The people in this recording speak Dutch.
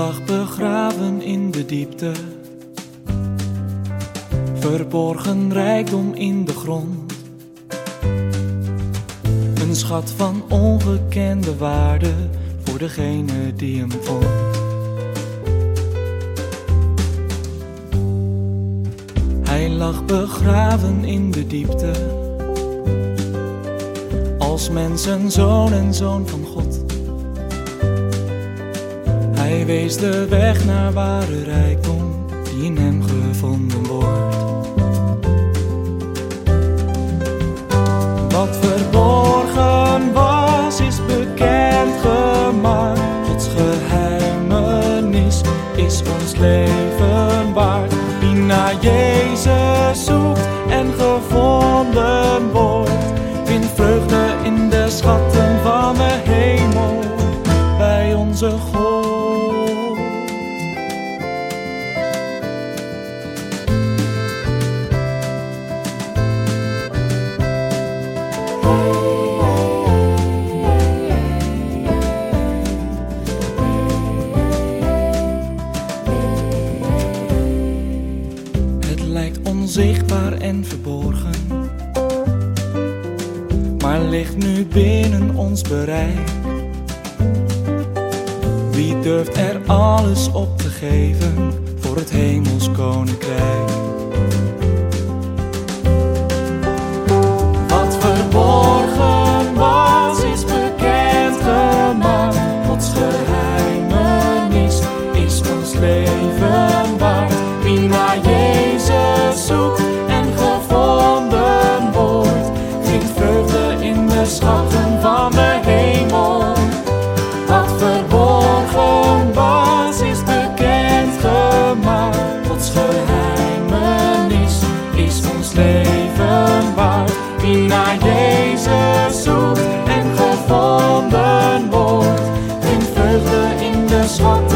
lag begraven in de diepte, verborgen rijkdom in de grond. Een schat van ongekende waarde voor degene die hem vond. Hij lag begraven in de diepte, als mensen zoon en zoon van God. Hij wees de weg naar ware rijkdom die in hem gevonden wordt. Wat verborgen was, is bekend gemaakt. Gods geheimenis is ons leven waard. Wie naar Jezus zoekt en gevonden onzichtbaar en verborgen, maar ligt nu binnen ons bereik. Wie durft er alles op te geven voor het hemels koninkrijk? naar Jezus zoekt en gevonden wordt. In vreugde in de schat.